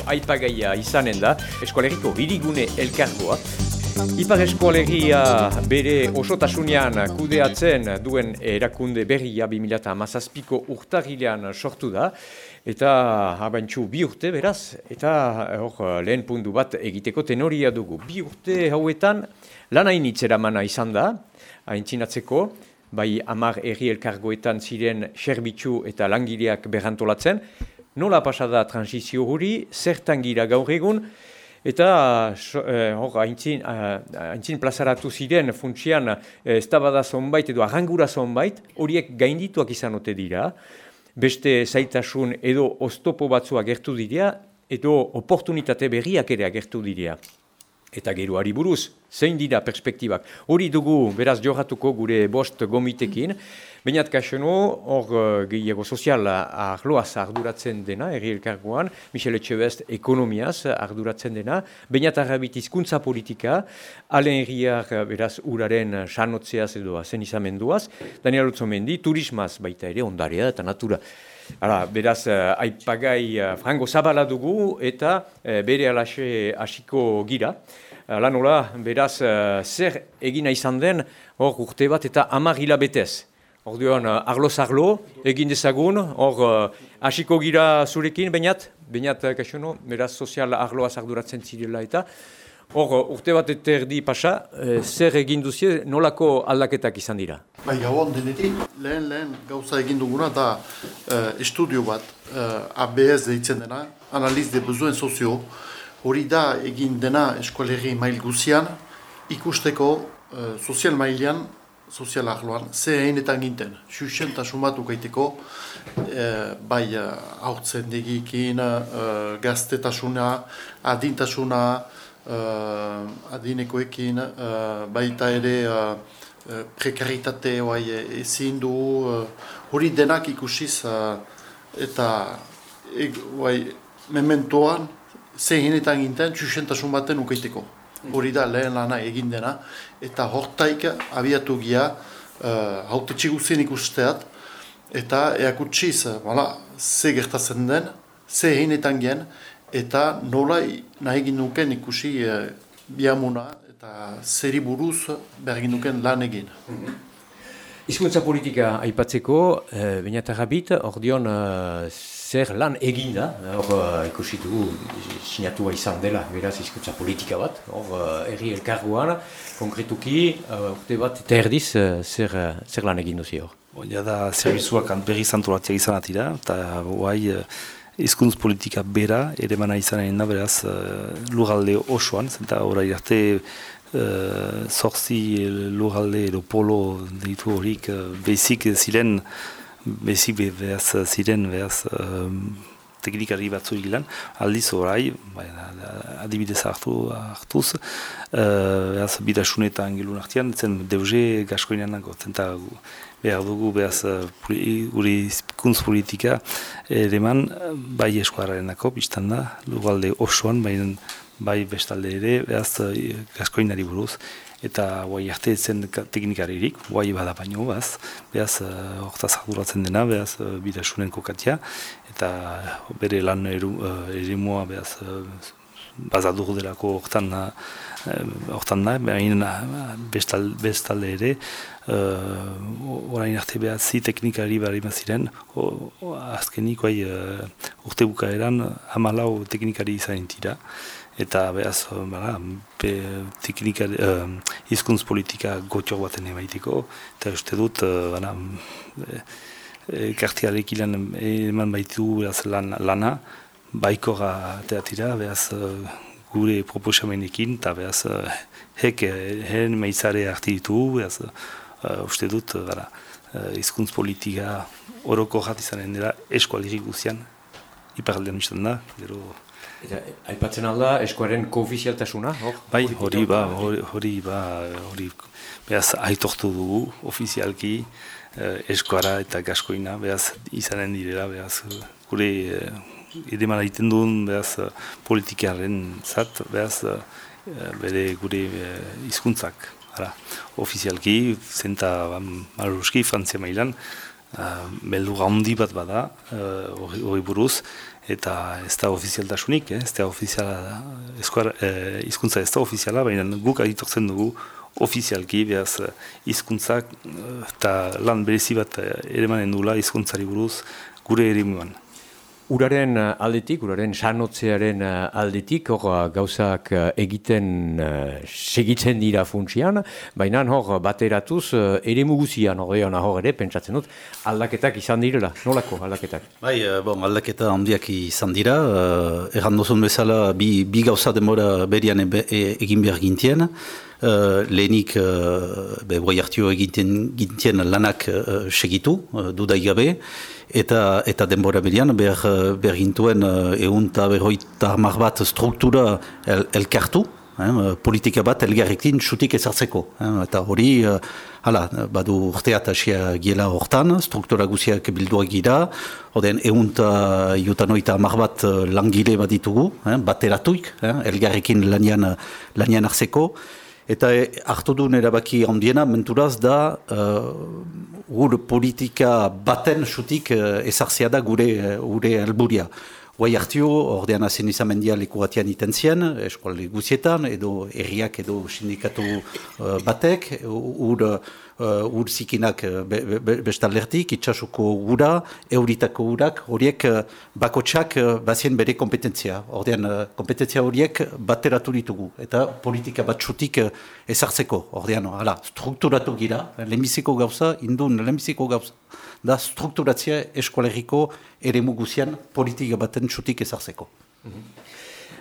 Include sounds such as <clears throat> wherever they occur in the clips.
Gaurko aipagaia izanen da, eskualeriko birigune elkargoa. Ipar eskualeria bere osotasunean kudeatzen duen erakunde berria 2008ko urtagilean sortu da, eta abantxu bi urte beraz, eta hor lehen puntu bat egiteko tenoria dugu. Bi urte hauetan lan hainitzera mana izan da, haintzinatzeko, bai amar erri elkargoetan ziren serbitzu eta langileak berrantolatzen, nola pasada transizio hori, zertan gira gaur egun, eta eh, hor, haintzin, uh, plazaratu ziren funtsian uh, ez da zonbait edo arrangura zonbait, horiek gaindituak izan ote dira, beste zaitasun edo oztopo batzua gertu dira, edo oportunitate berriak ere agertu dira. Eta geroari buruz, zein dira perspektibak. Hori dugu, beraz, johatuko gure bost gomitekin, Bainat kaxeno, hor uh, gehiago sozial ahloaz arduratzen dena, erri elkargoan, Michel Etxebest ekonomiaz arduratzen dena, bainat arrabit izkuntza politika, alen erriak uh, beraz uraren sanotzeaz edo zen izamenduaz, Daniel Otzomendi, turismaz baita ere ondarea eta natura. Hala, beraz, uh, aipagai uh, frango zabala dugu eta bere alaxe hasiko gira. Lanola, beraz, zer egina izan den, hor urte bat eta amar hilabetez. Orduan, uh, arlo-zarlo, egin dezagun, hor, uh, hasiko gira zurekin, bainat, bainat, uh, kaixono, beraz, sozial arloa zarduratzen zirela eta, hor, urte bat erdi pasa, zer egin duzie, nolako aldaketak izan dira? Bai, gauan denetik, lehen, lehen, gauza egin duguna, eta uh, estudio bat, uh, ABS deitzen dena, analiz de bezuen sozio, hori da egin dena eskualerri mail guzian, ikusteko uh, sozial mailean, sozial ahloan, ze hainetan ginten, xuxen eta sumatu gaiteko, e, bai haurtzen eh, degikin, e, gaztetasuna, adintasuna, e, adinekoekin, e, baita ere e, prekaritate bai, ezin du, hori denak ikusiz, eta e, bai, mementoan, ze hainetan ginten, xuxen sumaten ukaiteko hori da lehen lana egin dena, eta hortaik abiatu gia uh, haute txiguzien ikusteat, eta eakutsiz, bala, ze gertatzen den, ze heinetan gen, eta nola nahi ginduken ikusi uh, biamuna, eta zeri buruz bergin duken lan egin. Mm Izkuntza politika aipatzeko, eh, baina eta ordeon eh, zer lan eginda, hor uh, ikusi dugu sinatua izan dela, beraz izkuntza politika bat, hor uh, erri elkarguan, konkretuki, uh, urte bat eta erdiz, uh, zer, uh, zer lan egin duzi hor? Ja da, zerbizuak berri zantolatia izan atira, eta guai uh, politika bera, ere mana izan egin da, beraz, uh, lugalde osoan, zenta horai arte, Uh, zorzi lurralde edo polo deitu horik uh, bezik ziren bezik behaz ziren behaz um, teknikari batzu hilan, aldiz orai, adibidez hartu, hartuz, uh, behaz bidasunetan gelun artian, zen deuze gaskoinan nago, zenta behar dugu behaz guri kuntz politika ereman bai eskuararen nako, biztan da, lugalde osoan, bai, bai bestalde ere, behaz gaskoinari buruz, eta guai arte zen teknikaririk, guai bada baino, behaz, behaz, uh, hortaz arduratzen dena, behaz, uh, bidasunen kokatia, eta bere lan uh, erimua, behaz, uh, bazadur delako hortan, hortan da, behin bestal, bestalde ere, uh, orain arte behaz, zi teknikari bari maziren, azkenik, guai, uh, urte bukaeran, hamalau teknikari izan dira, eta behaz, bera, be, teknika, uh, politika gotiok baten emaiteko, eta uste dut, uh, bera, e, kartialek ilan eman baitu behaz, lan, lana, baikora teatira, behaz, gure proposamenekin, eta behaz, hek, heren maizare harti ditu, behaz, uh, uste dut, bera, uh, izkuntz politika oroko jat izanen dira eskualirik guzian, iparaldean da, gero... Eta, aipatzen alda, eskoaren koofizialtasuna, hor? Bai, hori ba, hori ba, hori, behaz, aitortu dugu, ofizialki, eh, eskoara eta gaskoina, behaz, izanen direla, behaz, gure, eh, edemara iten duen, behaz, politikaren zat, behaz, eh, bere gure eh, hizkuntzak. Ara, ofizialki, zenta, maruski, frantzia mailan, uh, beldur handi bat bada, hori uh, buruz, eta ez da ofizialtasunik, eh? ez da ofiziala, eskuar, eh, izkuntza ez da ofiziala, baina guk aditortzen dugu ofizialki, behaz, izkuntzak eta lan berezi bat ere manen dula izkuntzari buruz gure erimuan. Uraren eh, aldetik, uraren sanotzearen eh, aldetik, hor eh, gauzak egiten segitzen dira funtsian, baina hor bateratuz ere muguzian hor hor ere, pentsatzen dut, aldaketak izan direla, nolako aldaketak? Bai, bon, aldaketa handiak izan dira, erran dozun bezala bi, bi gauza demora berian e, egin behar gintien, Uh, lehenik uh, be, egiten gintien lanak uh, segitu, uh, dudaigabe, eta eta denbora berian behar, behar gintuen egun eta berroita hamar bat struktura el, elkartu, eh, politika bat elgarrekin txutik ezartzeko. Eh, eta hori, uh, hala, badu urtea eta asia giela hortan, struktura guziak bilduak gira, oden egun eta jutanoita hamar bat langile bat ditugu, eh, bateratuik, eh, elgarrekin lanian, lanian hartzeko, Eta hartu duen erabaki handiena, menturaz da, gur politika baten sutik uh, ezartzea da gure uh, gure helburia. Guai hartio, ordean azen izan mendia leku batian iten zien, eskualde guzietan, edo erriak edo sindikatu uh, batek, ur, uh, ur zikinak uh, be, be, bestaldertik, itxasuko gura, euritako gurak, horiek bakotsak bazien bere kompetentzia. Ordean, kompetentzia horiek bateratu ditugu, eta politika bat sutik uh, ezartzeko. Ordean, hala, strukturatu gira, lehenbiziko gauza, indun lehenbiziko gauza da strukturatzea eskualeriko ere muguzian politika baten txutik ezartzeko. Mm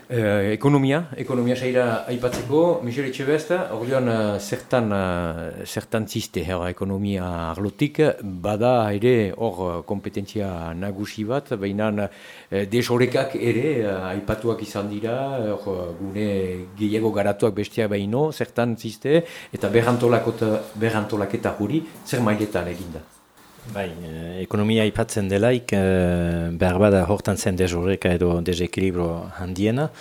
ekonomia, ekonomia saira aipatzeko, Michel Etxebesta, ordean uh, zertan, uh, zertan ziste ekonomia arlotik, bada ere hor kompetentzia nagusi bat, baina uh, desorekak ere aipatuak izan dira, or, gune gehiago garatuak bestia baino, zertan ziste, eta berrantolaketa huri, zer mailetan eginda? Bai, eh, ekonomia aipatzen delaik, eh, behar bada hortan zen dezoreka edo dezekilibro handiena,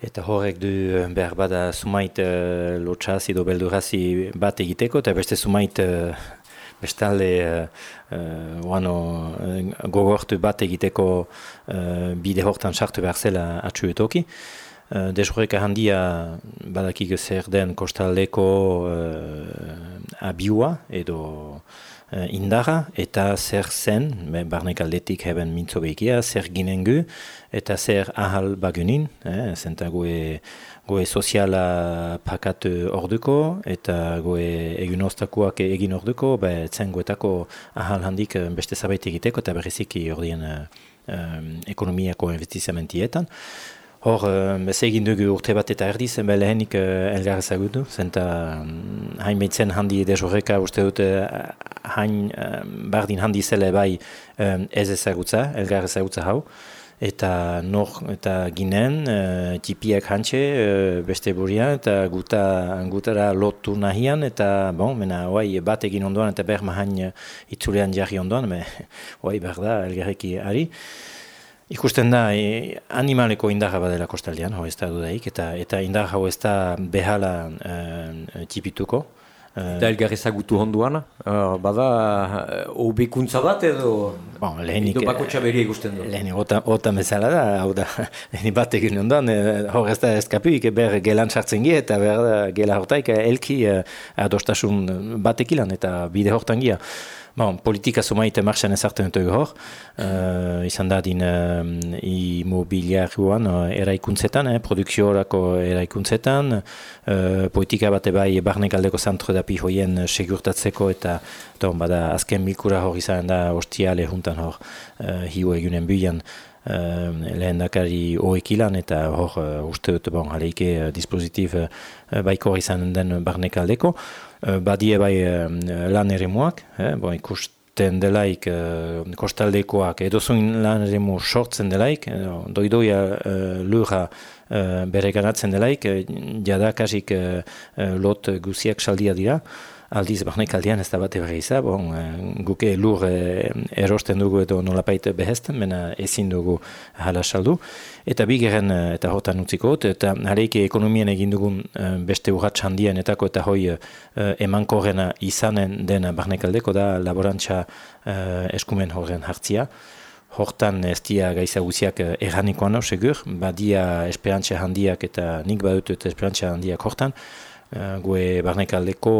eta horrek du eh, behar bada sumait eh, lotxaz edo beldurazi bat egiteko, eta beste sumait eh, bestalde eh, eh, eh, gogortu bat egiteko eh, bide hortan sartu behar zela atxuetoki. Uh, Dezoreka handia badakik zer den kostaldeko uh, abiua edo indarra eta zer zen, barnek aldetik heben mintzo behikia, zer ginen gu eta zer ahal bagunin, eh, zenta goe, goe soziala pakat orduko eta goe egun oztakuak egin orduko, be, zen goetako ahal handik eh, beste zabait egiteko eta berriziki ordien um, ekonomiako investiziamentietan. Hor, ez egin dugu urte bat eta erdi zen lehenik uh, elgar ezagutu, zenta um, hain behitzen handi edezoreka uste dut hain bardin handi zele bai um, ez ezagutza, elgar ezagutza hau. Eta nor, eta ginen, uh, tipiak hantxe, uh, beste burian, eta guta, gutara lotu nahian, eta bon, mena, oai, bat egin ondoan, eta behar mahain itzulean jarri ondoan, me, <laughs> oai, behar da, elgarreki ari. Ikusten da, e, animaleko indarra badela kostaldean, hau ez da dudaik, eta, eta indar hau ez da behala e, tipituko. Eta elgarri zagutu honduan, uh, bada uh, bat edo, bon, lehenik, edo bako txaberi ikusten du? Lehenik, ota, mezala da, hau da, <laughs> lehenik bat egin honduan, hor ez da eskapuik, ber gelan sartzen gie, eta ber gela hortaik elki uh, adostasun batekilan, eta bide hortan gia. Bon, politika zumaite marxan ezartzen dut hor, uh, izan da din uh, imobiliarioan uh, eraikuntzetan, eh, produkziorako eraikuntzetan, uh, politika bate bai barnek aldeko zantro da hoien segurtatzeko eta don, bada, azken milkura hor izan da ostiale juntan hor uh, hiu egunen buian uh, lehen dakari oekilan eta hor uh, uste dut bon, aleike uh, dispositif uh, baiko izan den barnek aldeko. Eh, badie bai lan ere muak, eh, bo, sortzen delaik kostaldekoak edo zoin lan eremu sortzen delaik, doidoia lura bere ganatzen delaik, jadakasik lot guziak saldia dira, aldiz barnek aldean ez da bat eberri bon, e, guke lur e, erosten dugu edo nolapait behezten, mena ezin dugu hala saldu. Eta bigeren eta hortan utziko, eta hareike ekonomien egin dugun beste urratx handien etako eta hoi emankorrena izanen dena barnek aldeko da laborantza eskumen horren hartzia. Hortan ez dia gaiza guziak erranikoan hor, segur, badia esperantza handiak eta nik badutut esperantza handiak hortan, gue barnekaldeko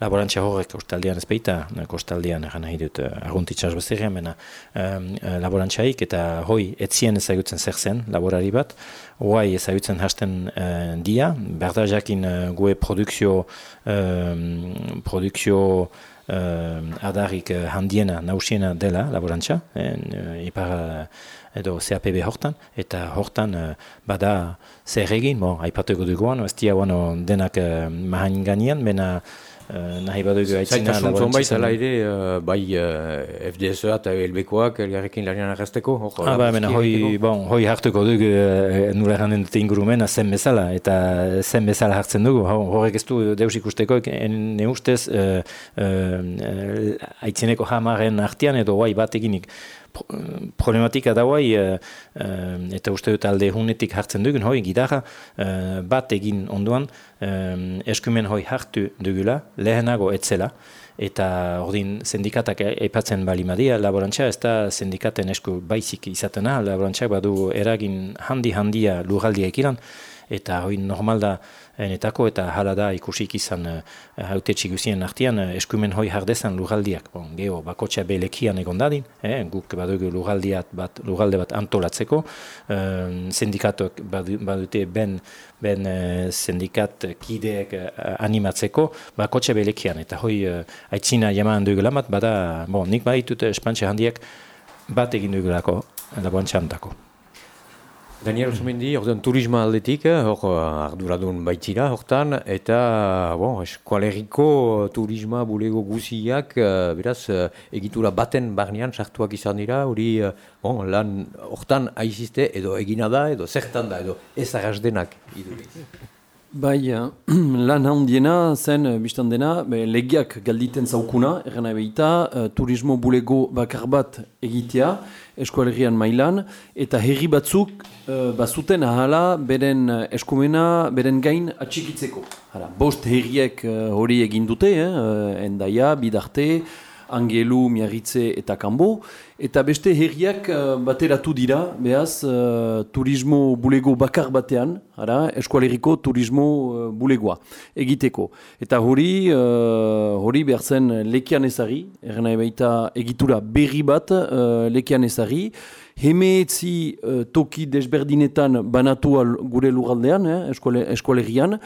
laborantza horrek kostaldean ez baita, kostaldean egan nahi dut uh, arguntitxas bezirrean, mena um, laborantzaik eta hoi etzien ezagutzen zer zen laborari bat, hoai ezagutzen hasten uh, dia, berda jakin uh, gue produkzio, um, produkzio uh, adarik handiena, nausiena dela laborantza, en, uh, ipar edo CAPB hortan, eta hortan uh, bada zer egin, bon, haipatuko duguan, ez dia denak uh, mahain ganean, mena uh, nahi badugu laborantzia. Zaitasun zela ere, uh, bai uh, FDSA eta elbekoak elgarrekin larian arrasteko? Ah, ba, mena, hoi, bon, hoi hartuko dugu uh, nula erranden dute ingurumena zen bezala, eta zen bezala hartzen dugu, horrek ez du deus ikusteko, ne ustez, uh, uh, aitzineko hamaren artian edo bai bat eginik, problematika da guai, uh, eta uste dut alde hunetik hartzen dugun, hoi gitarra uh, bat egin onduan, um, eskumen hoi hartu dugula, lehenago etzela, eta ordin sindikatak eipatzen bali madia, laborantza ez da sindikaten esku baizik izatena, laborantza badu eragin handi-handia lurraldia ekiran, eta hoi normal da enetako eta hala da ikusik izan uh, haute txiguzien artian uh, eskumen hoi jardezan lugaldiak. Bon, geho, bakotxa belekian egon dadin, eh, guk badugu lugaldiat bat, lugalde bat antolatzeko, uh, sindikatok badute ben, ben uh, sindikat kideek animatzeko, bakotxa belekian, eta hoi uh, aitzina jaman dugu lamat, bada, bon, nik baditut espantxe handiak bat egin dugulako, laboantxantako. Daniel Osumendi, ordean turisma aldetik, eh, hor eh, arduradun baitzira hortan, eta bon, eskualeriko turisma bulego guziak, eh, beraz, egitura baten barnean sartuak izan dira, hori bon, lan hortan aizizte edo egina da, edo zertan da, edo ez denak. Bai, <clears throat> lan handiena zen, biztan dena, be, legiak galditen zaukuna, erren behita, turismo bulego bakar bat egitea, eskualerian mailan, eta herri batzuk uh, bazuten ahala beren eskumena, beren gain atxikitzeko. Hala, bost herriek uh, hori egin dute, eh, endaia, bidarte, Angelu, Miarritze eta Kambo, eta beste herriak uh, bateratu dira, behaz, uh, turismo bulego bakar batean, ara, eskualeriko turismo uh, bulegoa egiteko. Eta hori, uh, hori behar zen lekian ezari, erna baita egitura berri bat uh, lekian ezari, Hemeetzi uh, toki desberdinetan banatu gure lugaldean, eh, eskualerian,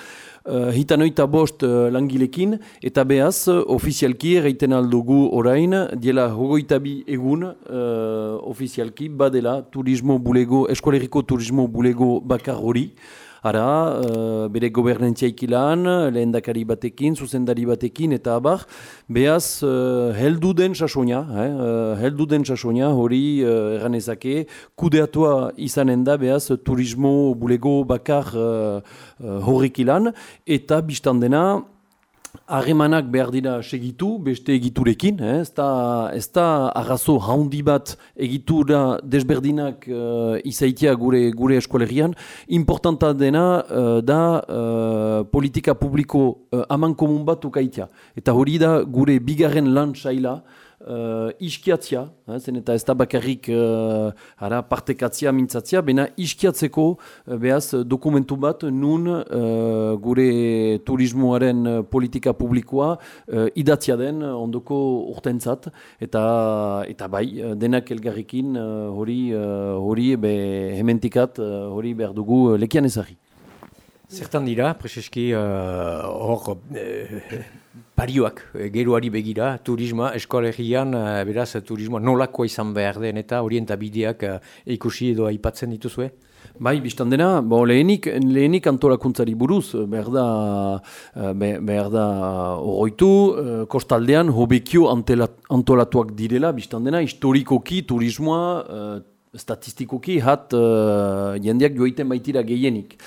uh, hitan oita bost uh, langilekin, eta behaz, uh, ofizialki erreiten aldugu orain, diela hogoita bi egun uh, ofizialki badela turismo bulego, eskualeriko turismo bulego bakar hori, Ara, uh, bere gobernentzia ikilan, lehendakari batekin, zuzendari batekin, eta abar, behaz, uh, heldu den sasoina, eh? uh, heldu den sasoina, hori uh, erranezake, kudeatua izanen da, behaz, turismo bulego bakar uh, uh, horrik ilan, eta biztan dena, Harremanak behar dira segitu, beste egiturekin, eh? ez da, ez da arrazo haundi bat egitura desberdinak uh, izaitia gure, gure eskualerian. Importanta dena uh, da uh, politika publiko uh, aman komun bat ukaitia. Eta hori da gure bigarren lan saila, uh, iskiatzia, eh, zen eta ez da bakarrik uh, ara, partekatzia, mintzatzia, bena iskiatzeko uh, behaz dokumentu bat nun uh, gure turismoaren politika publikoa uh, idatzia den ondoko urtentzat, eta, eta bai, denak elgarrikin hori uh, hori be, hementikat hori behar dugu lekian ezari. Zertan dira, prezeski, hor, parioak, eh, geroari begira, turismoa, eskolegian, beraz, turismoa nolakoa izan behar den eta orientabideak uh, ikusi edo aipatzen dituzue? Bai, biztan dena, bo, lehenik, lehenik antolakuntzari buruz, behar da, behar da horroitu, kostaldean hobekio antolatuak direla, biztan dena, historikoki, turismoa, statistikoki, hat jendeak joiten baitira gehienik.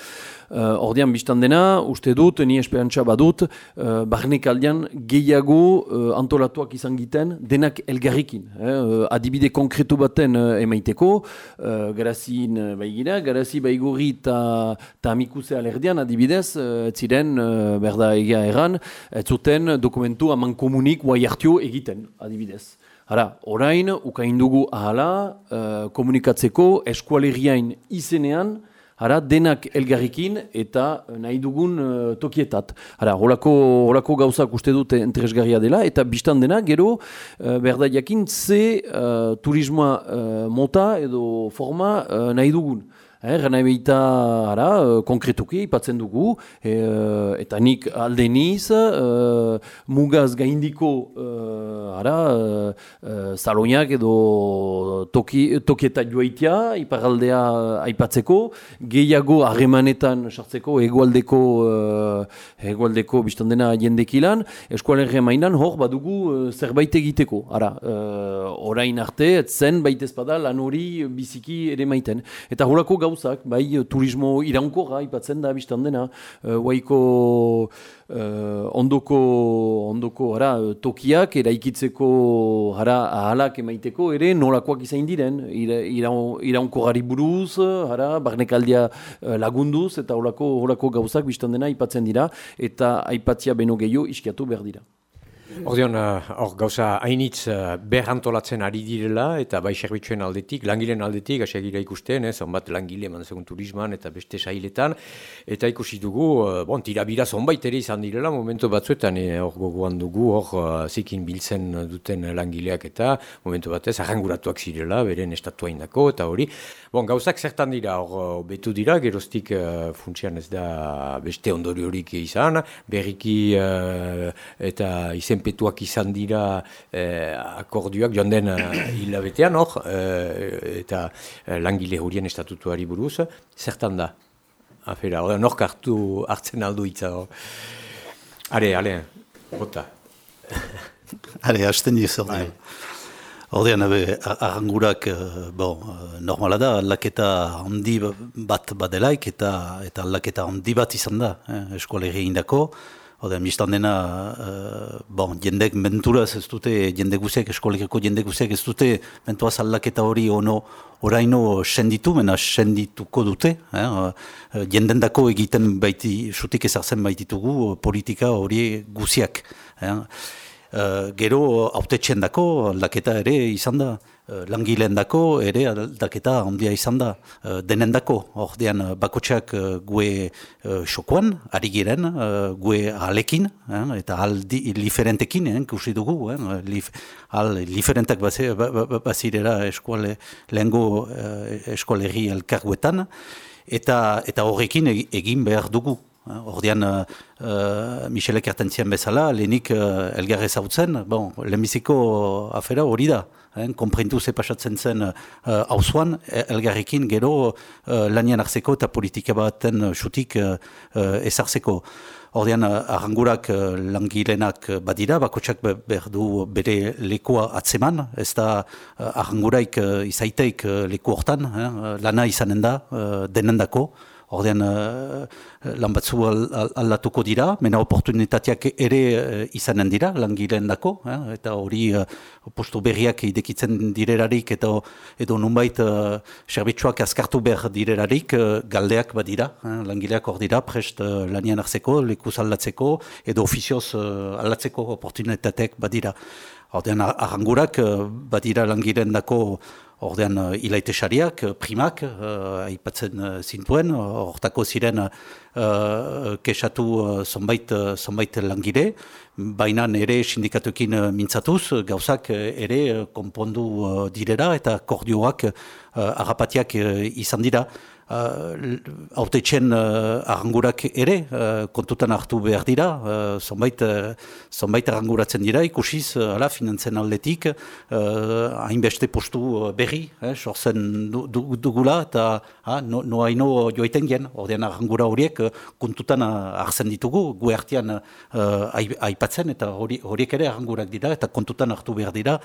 Uh, ordean biztan dena, uste dut, ni esperantza badut, uh, barnek aldean gehiago uh, antolatuak izan giten denak elgarrikin. Eh? adibide konkretu baten uh, emaiteko, uh, garazin uh, baigira, garazi baigurri eta amikuse alerdian adibidez, uh, ziren, uh, berda egia erran, ez zuten dokumentu aman komunik guai hartio egiten adibidez. Hara, orain, ukaindugu ahala, uh, komunikatzeko eskualeriain izenean, Hara, denak elgarrikin eta nahi dugun uh, tokietat. Hara, holako, holako gauzak uste dute entresgarria dela eta biztan dena, gero, uh, berda jakin, ze uh, turismoa uh, mota edo forma uh, nahi dugun. Eh, Gana ara, uh, konkretuki, ipatzen dugu, e, eta nik aldeniz, uh, mugaz gaindiko, uh, ara, uh, edo toki, tokieta joaitia, iparaldea aipatzeko, gehiago harremanetan sartzeko, egualdeko, uh, egualdeko biztandena jendekilan, eskualerre mainan, hor, badugu zerbait egiteko, ara, uh, orain arte, zen baitezpada lan hori biziki ere maiten. Eta horako gauzak, bai turismo iraunkorra ipatzen da biztan dena, uh, ondoko, ondoko ara, tokiak eraikitzeko ara, ahalak emaiteko ere nolakoak izain diren, iraunkorrari buruz, ara, barnekaldia uh, lagunduz, eta horako, horako gauzak biztan dena ipatzen dira, eta aipatzia beno gehiago iskiatu behar dira. Ordeon, uh, hor gauza hainitz uh, berrantolatzen ari direla, eta bai serbitzuen aldetik, langileen aldetik, hasi agira ikusten, ez, onbat langile eman segun turisman eta beste sailetan, eta ikusi dugu, uh, bon, tirabira zonbait ere izan direla, momentu batzuetan, hor gogoan dugu, hor uh, zikin biltzen duten langileak eta, momentu batez, arranguratuak zirela, beren estatua indako, eta hori, bon, gauzak zertan dira, hor betu dira, geroztik uh, funtsian ez da beste ondori horik izan, berriki uh, eta izen petuak izan dira eh, akordioak joan den eh, hilabetean hor, eh, eta eh, langile horien estatutuari buruz, zertan da? Afera, hori nork hartu hartzen aldu itza hor. Are, ale, bota. <laughs> Are, hasten dira zer bai. Ordean, arrangurak, bon, normala da, laketa handi bat badelaik eta, eta laketa handi bat izan da, eh, eskualerri indako. Hode, mistan dena, uh, bon, jendek menturaz ez dute, jende guziek, eskolikeko jende guziek ez dute, mentuaz aldaketa hori ono, oraino senditu, mena sendituko dute. Eh? Uh, jendendako egiten baiti, sutik ezartzen baititugu, politika hori guziak. Eh? Uh, gero, haute txendako, aldaketa ere izan da. Eh, langileen dako, ere aldaketa handia izan da uh, denendako. Ordean uh, bakotxak gue xokoan, ari giren, gue alekin, eta al diferentekin, eh, kusi dugu, eh, lif, al diferentak bazirera ba, ba, ba, eskuale, lehengo uh, eskualerri elkarguetan, eta, eta horrekin egin behar dugu. Ordean, uh, Michelek ertentzian bezala, lehenik uh, elgarrez hau zen, bon, lehenbiziko afera hori da hein, komprentu ze pasatzen zen hauzuan, uh, elgarrekin gero uh, lanian hartzeko eta politika baten xutik uh, uh, ezartzeko. Ordean, arrangurak uh, langilenak badira, bakotsak behar du bere lekoa atzeman, ez da uh, arranguraik uh, izaiteik uh, leku hortan, lana izanen da, uh, denendako, Ordean, uh, lan batzu aldatuko dira, mena oportunitateak ere uh, izanen dira, langileen dako, eh? eta hori uh, postu berriak idekitzen direrarik, eta edo nunbait uh, serbitxuak azkartu behar direrarik, uh, galdeak badira, eh? langileak hor dira, prest uh, lanian hartzeko, lekuz aldatzeko, edo ofizioz uh, aldatzeko oportunitateak badira. Ordean, arrangurak badira langileen dako Ordean, uh, ilaite sariak, uh, primak, uh, aipatzen uh, zintuen, hortako ziren uh, kesatu uh, zonbait, zonbait langire, baina ere sindikatukin uh, mintzatuz, gauzak ere konpondu uh, direra eta kordioak uh, agapatiak uh, izan dira. Autetxen uh, arrangurak ere kontutan hartu behar dira, uh, zonbait, uh, zonbait arranguratzen dira, ikusiz, uh, ala, finantzen aldetik, hainbeste postu berri, eh, sortzen dugula, eta uh, no, no haino joaiten gen, ordean arrangura horiek kontutan hartzen ditugu, gu hartian aipatzen, eta horiek ere arrangurak dira, eta kontutan hartu behar dira,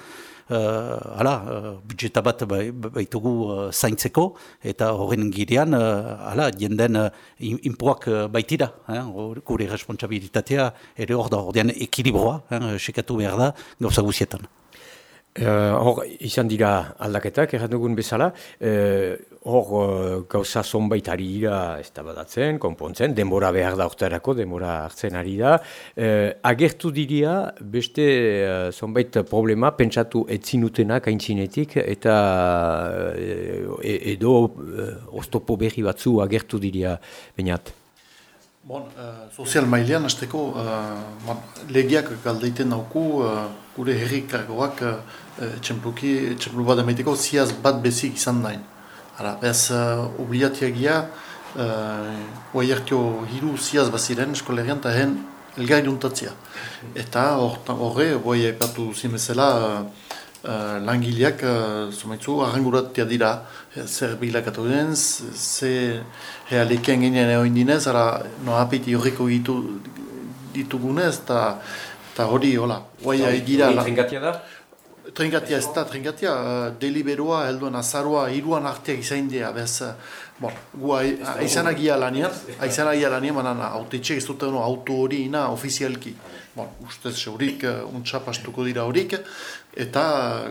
uh, ala, uh, budjeta bat bai, baitugu uh, zaintzeko, eta horren girean, uh, ala, jenden uh, inpoak uh, baitira, eh, gure responsabilitatea, ere hor da, ordean ekilibroa, eh, sekatu behar da, gauza guzietan. Uh, hor, izan dira aldaketak, errat dugun bezala, uh, hor uh, gauza zonbait ari dira ez da badatzen, konpontzen, denbora behar da orterako, denbora hartzen ari da. Uh, agertu diria, beste uh, zonbait problema, pentsatu etzinutenak aintzinetik, eta uh, edo uh, oztopo berri batzu agertu diria, bainat. Bon, sozial mailean, azteko, legiak galdeiten dauku, uh, gure herrikargoak, uh, etxempluki, etxemplu bat emeiteko, ziaz bat bezik izan nahi. Hala, bez, uh, obliatiagia, uh, oaiertio hiru ziaz baziren eskolerian, eta hen elgai duntatzia. Eta horre, boi epatu zimezela, uh, langileak, uh, zumaitzu, arranguratia dira, zer bilakatu den, ze realeken ginen egoin dinez, ara no apeti horreko ditu, ditugunez, eta hori, hola, guai dira... Trinkatia da? Trinkatia ez da, trinkatia, uh, deliberoa, helduen azarua, iruan arteak izain dira, bez, uh, bon, gu aizanak ia lanian, aizanak ia lanian, banan, haute txek ez dut auto hori ina ofizialki. Bon, ustez, horik, uh, untxapastuko dira horik, eta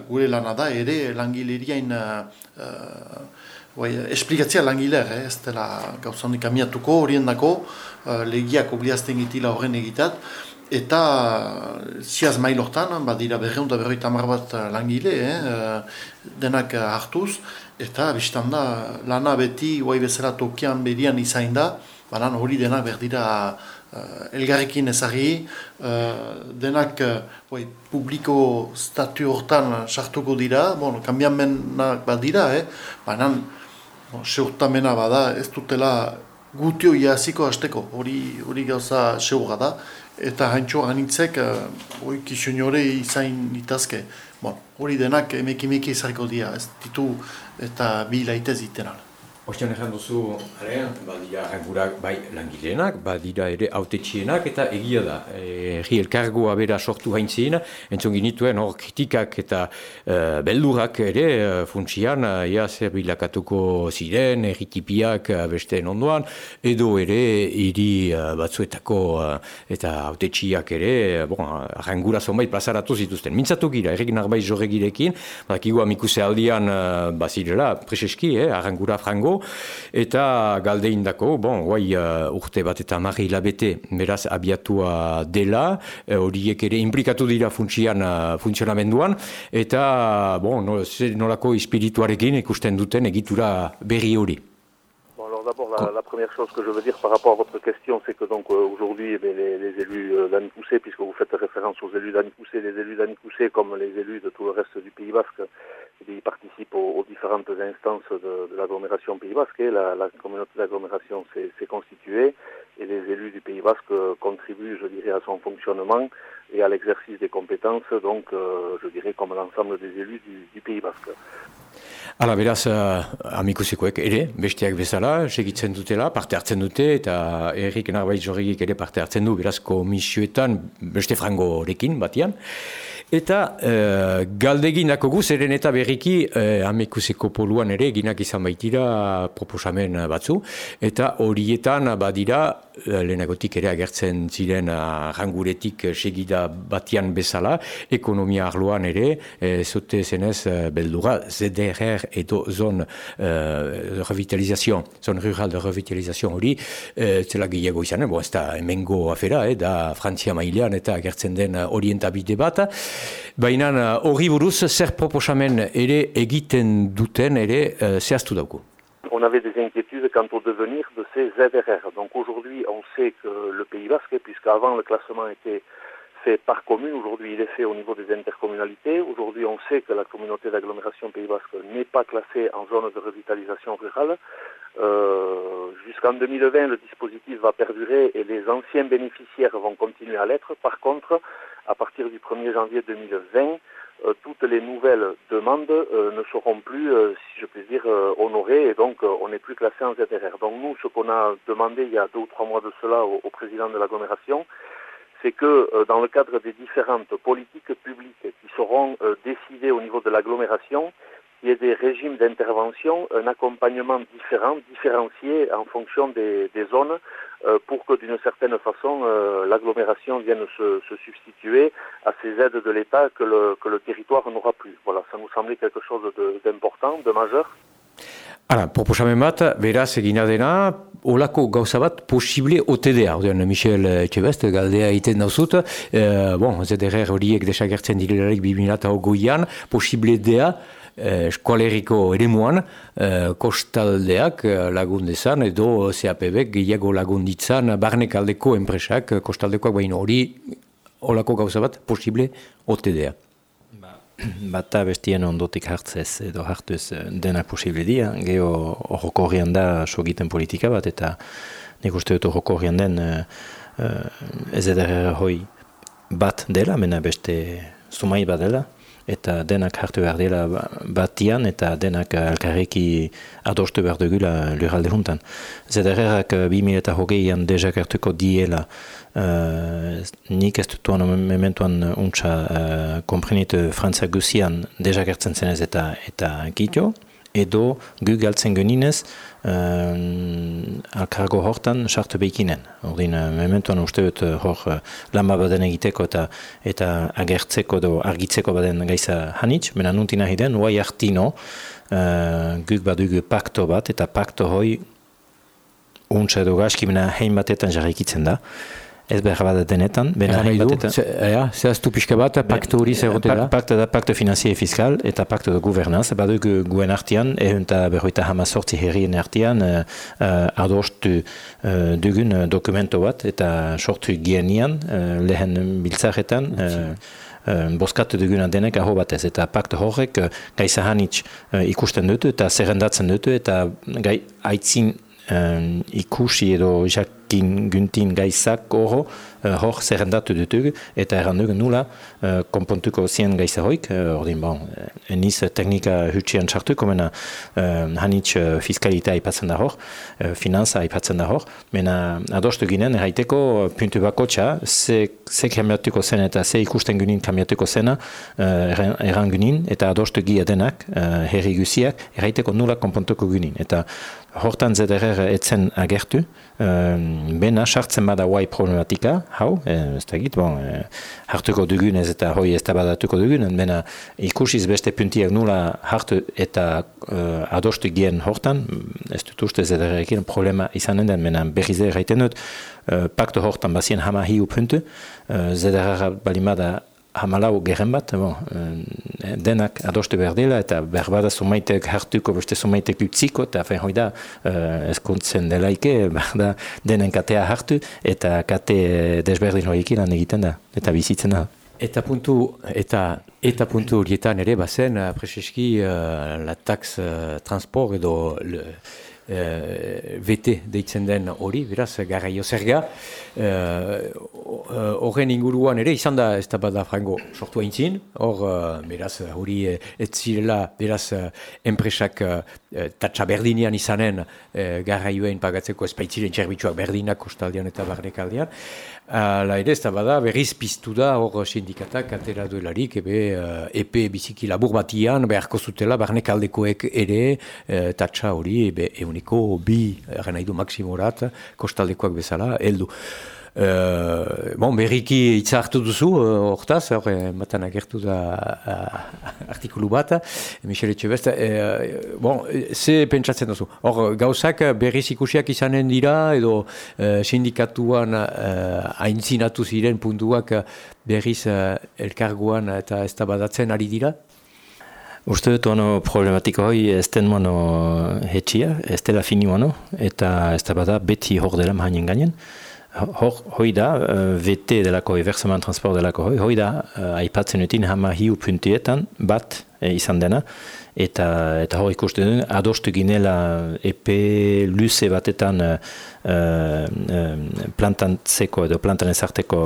gure lana da ere langileriain uh, uh, esplikatzea langiler, eh? ez dela gauzanik amiatuko horien dako, uh, legiak obliazten gitila horren egitat, eta ziaz mailortan, badira berreun da berreita bat langile, eh? denak hartuz, eta biztan da lana beti guai bezala tokian berian izain da, banan hori denak berdira uh, elgarrekin ezagri, uh, denak uh, publiko statu hortan sartuko dira, bon, kambiamenak bat dira, eh? baina bon, seurtamena bada ez dutela gutio iaziko hasteko, hori, hori gauza seurra da, eta haintxo anitzek uh, kisonore izain itazke. Bon, hori denak emekimeki izarko dira, ez ditu eta bi laitez itenan. Ostean egin duzu, badira rangurak bai langileenak, badira ere autetxienak eta egia da. Egi elkargoa bera sortu haintzien, entzun ginituen hor kritikak eta uh, beldurak ere uh, funtsian, uh, zer bilakatuko ziren, erritipiak uh, beste ondoan, edo ere hiri batzuetako eta autetxiak ere, bon, rangura zonbait plazaratu zituzten. Mintzatu gira, errekin arbaiz jorregirekin, badakigu amikuse aldian bazirela, preseski, eh, arrangura frango, eta galdeindako, bon, guai uh, urte bat eta marri hilabete beraz abiatua dela, uh, horiek ere implikatu dira funtsian, uh, funtzionamenduan, eta bon, no, nolako espirituarekin ikusten duten egitura berri hori. D'abord, la, la, première chose que je veux dire par rapport à votre question, c'est que donc euh, aujourd'hui, eh les, les, élus euh, puisque vous faites référence aux élus d'Anicoussé, les élus d'Anicoussé, comme les élus de tout le reste du Pays Basque, ils participent aux, différentes instances de, l'agglomération Pays Basque. la, communauté d'agglomération s'est constituée et les élus du Pays Basque contribuent, je dirais, à son fonctionnement et à l'exercice des compétences, donc, euh, je dirais, comme l'ensemble des élus du, Pays Basque. Ala, beraz, uh, amikusikoek ere, besteak bezala, segitzen dutela, parte hartzen dute, eta errik narbait jorrigik ere parte hartzen du, beraz, komisioetan, beste frangorekin batian. Eta e, galdegin dako gu, zeren eta berriki e, amekuseko poluan ere ginak izan baitira proposamen batzu. Eta horietan badira, lehenagotik ere agertzen ziren ranguretik segida batian bezala, ekonomia arloan ere, e, zote zenez beldura, ZDR edo zon e, revitalizazio, zon rural de revitalizazio hori, e, zela gehiago izan, bo, ez da emengo afera, e, da Frantzia mailean eta agertzen den orientabide bat, Baina hori buruz zer proposamen ere egiten duten ere uh, zehaztu dauku. On avait des quant au devenir de ces ZRR. Donc aujourd'hui, on sait que le Pays Basque, puisqu'avant le classement était fait par commune, aujourd'hui il est fait au niveau des intercommunalités. Aujourd'hui on sait que la communauté d'agglomération Pays Basque n'est pas classée en zone de revitalisation rurale. Euh, Jusqu'en 2020 le dispositif va perdurer et les anciens bénéficiaires vont continuer à l'être. Par contre, à partir du 1er janvier 2020, euh, toutes les nouvelles demandes euh, ne seront plus, euh, si je puis dire, honorées et donc on n'est plus classé en ZRR. Donc nous, ce qu'on a demandé il y a deux ou trois mois de cela au, président de l'agglomération, c'est que dans le cadre des différentes politiques publiques qui seront décidées au niveau de l'agglomération, il y ait des régimes d'intervention, un accompagnement différent, différencié en fonction des, zones, euh, pour que d'une certaine façon euh, l'agglomération vienne se, se, substituer à ces aides de l'État que le, que le territoire n'aura plus. Voilà, ça nous semblait quelque chose d'important, de, de majeur. Ara, proposamen bat, beraz egina dena, olako gauza bat posible OTDA, odean Michel Etxebest, galdea egiten dauzut, e, bon, ZDR horiek desagertzen direlarik 2008an, posible dea, eskualeriko ere muan, kostaldeak lagun dezan, edo CAPB gehiago lagun ditzan, barnek aldeko enpresak, kostaldekoak baino hori, olako gauza bat, posible, OTDA. <clears throat> Bata bestien ondotik hartzez edo hartuz dena posible dia, geho horroko horrian da sogiten politika bat, eta nik uste dut horroko horrian den ez edera hoi bat dela, mena beste sumai bat dela, eta denak hartu behar dela batian eta denak alkarreki adostu behar dugula lurralde juntan. Zedererak 2000 eta hogeian dezak hartuko diela uh, nik ez dutuan mementuan untsa uh, komprenitu frantza guzian dezak hartzen zenez eta, eta gito, edo gu galtzen geninez uh, alkargo hortan sartu behikinen. Ordin, uh, mementuan uste dut uh, hor uh, lamba baden egiteko eta eta agertzeko edo argitzeko baden gaiza hanitz, mena nuntin nahi den, uai hartino uh, guk badugu pakto bat eta pakto hoi untsa edo gaskimena hein batetan jarrikitzen da. Ez behar bat denetan, bena hain bat eta... Zehaztu pixka bat, paktu hori zegote da? Paktu da, paktu finanziei fiskal eta paktu da guvernanz. Baduk guen artian, ehun eta berroita hama sortzi herrien artian, uh, uh, adostu uh, dugun dokumento bat eta sortu gienian, uh, lehen biltzaretan, uh, boskatu duguna denek aho batez, eta paktu horrek gai zahanitz ikusten dutu eta zerrendatzen dutu eta gai aitzin uh, ikusi edo jakin guntin gaizak oro, uh, hor zerrendatu dutugu, eta errandugu nula uh, konpontuko zien gaiza hoik, uh, ordin bon, eniz teknika hutsian txartuko, mena uh, hanitz uh, fiskalita aipatzen da hor, uh, finanza aipatzen da hor, mena adostu ginen, erraiteko puntu bako txa, ze, ze kamiatuko zen eta ze ikusten gunin kamiatuko zena, uh, erran gunin, eta adostu gia denak, uh, herri guziak, erraiteko nula konpontuko gunin, eta hortan zederer etzen agertu, um, bena sartzen bada guai problematika, hau, eh, ez da git, bon, eh, hartuko dugun ez eta hoi ez da badatuko dugun, bena ikusiz beste puntiak nula hartu eta uh, adostu gien hortan, ez dut uste zedererekin problema izanen den, bena berrize erraiten dut, uh, pakto hortan bazien hama hiu puntu, uh, zederera balimada hamalau geren bat, bon, eh, denak adostu behar dela, eta behar bada sumaitek hartuko, beste sumaitek utziko, eta fein hoi da, uh, eskuntzen delaike, <laughs> behar da denen katea hartu, eta kate desberdin horiek lan egiten da, eta bizitzen da. Eta puntu, eta, eta puntu horietan ere, bazen, preseski, uh, la tax uh, transport edo le, Eh, deitzen den hori, beraz, garraio zerga. Eh, horren inguruan ere, izan da ez da bada frango sortu aintzin, hor, beraz, hori ez zirela, beraz, enpresak tatsa berdinean izanen garraioen pagatzeko espaitziren txerbitzuak berdinak kostaldean eta barnekaldean. Ala ere, ez da bada, berriz piztu da hor sindikatak atera duelarik, ebe, epe biziki labur batian, beharko zutela, barnekaldekoek ere, uh, tatsa hori, ebe, euniko bi, erren nahi du maksimorat, kostaldekoak bezala, heldu. Uh, bon, berriki hitza hartu duzu, uh, hortaz, hor, matan agertu da uh, artikulu bat, Michele Etxebest, uh, bon, ze pentsatzen duzu? Hor, gauzak berriz ikusiak izanen dira, edo uh, sindikatuan uh, aintzinatu ziren puntuak berriz uh, elkarguan eta ez badatzen ari dira? Uste dut ono problematiko hoi ez den mono hetxia, ez dela fini mono, eta ez da bada beti hor dela mahainen gainen. hoi da, VT delako, versement transport delako hoi, hoi da, aipatzen utin hama hiu puntietan, bat izan dena, eta eta hor ikusten duen, adostu ginela epe luze batetan uh, uh, plantantzeko edo plantan ezarteko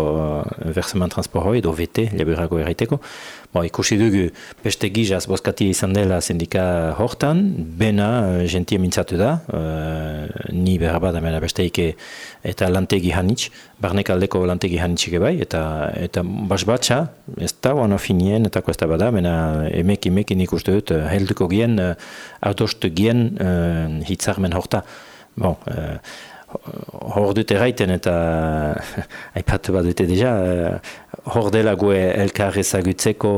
versement transport hori, edo VT, leburago erraiteko. Bo, ikusi dugu beste gizaz boskati izan dela sindika hortan, bena uh, gentie mintzatu da, uh, ni berra bada mena besteike eta lantegi hanitz, barnek aldeko lantegi hanitzik bai, eta, eta bas batxa, ez da wana finien, eta da bada, mena emek emekin ikustu dut, helduko gien, uh, autostu gien uh, hitzarmen horta. Bon, uh, hor dut erraiten eta <laughs> aipatu bat dute deja, hor dela gue elkar ezagutzeko,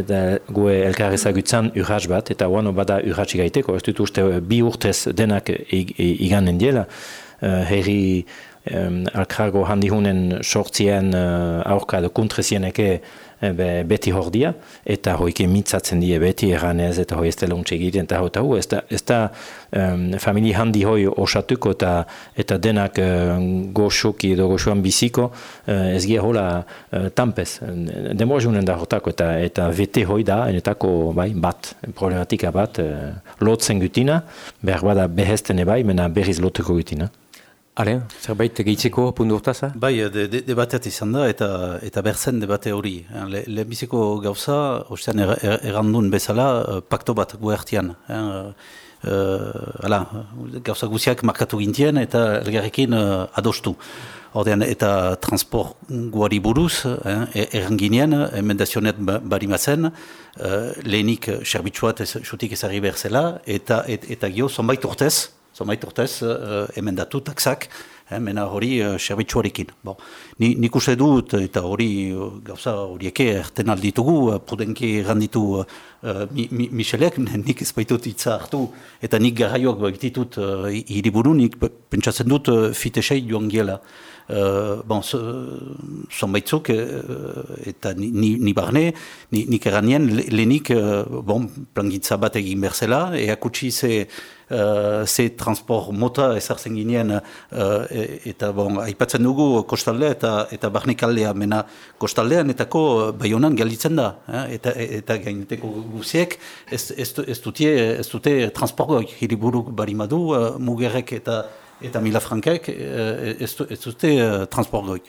eta gue elkar ezagutzan urratz bat, eta guano bada urratz gaiteko, ez dut uste bi urtez denak iganen diela, uh, herri um, alkargo handihunen sortzien uh, aurka edo kuntresieneke Eh, be, beti hor dia, eta hoike mitzatzen die beti erranez, eta hoi ez dela untxe egiten, eta hau eta hu, ez da, ez da um, famili handi hoi osatuko, eta, eta denak uh, goxoki edo goxoan biziko, uh, ez gira hola uh, tampez. Demora junen da hortako, eta, eta vete hoi da, enetako bai, bat, problematika bat, uh, lotzen gutina, behar bada behesten ebai, mena berriz loteko gutina. Ale, zerbait gehitzeko puntu urtaza? Bai, de, de, debateat izan da eta eta berzen debate hori. Le, Lehenbiziko gauza, ostean er, er, errandun bezala, uh, pakto bat guertian. Uh, uh, gauza guziak markatu gintien eta elgarrekin uh, adostu. Ordean, eta transport guari buruz, eh, erranginean, emendazionet ba, barimazen, uh, lehenik serbitxuat ez, xutik ezari berzela, eta, et, eta gio, zonbait urtez, zomait urtez, uh, emendatu taksak, eh, mena hori serbitzuarekin. Bon. Ni, nik uste dut, eta hori gauza horieke erten alditugu, prudenki erranditu uh, mi, mi, Michelek, <laughs> nik ez baitut hartu, eta nik garraioak baititut uh, hiriburu, nik pentsatzen dut uh, fitesei joan giela. Uh, bon, zonbaitzuk, uh, eta ni, ni, ni barne, ni, nik erranien, lehenik, uh, bon, plangitza bat egin berzela, eakutsi ze, uh, ze transport mota ezartzen ginen uh, eta bon, aipatzen dugu kostaldea eta eta barnikaldea mena kostaldean etako baionan gelditzen da eh? eta eta gaineteko guziek ez, ez, ez, dutie, ez dute transport hiriburuk barimadu uh, mugerrek eta eta mila frankek ez, ez dute uh, transport.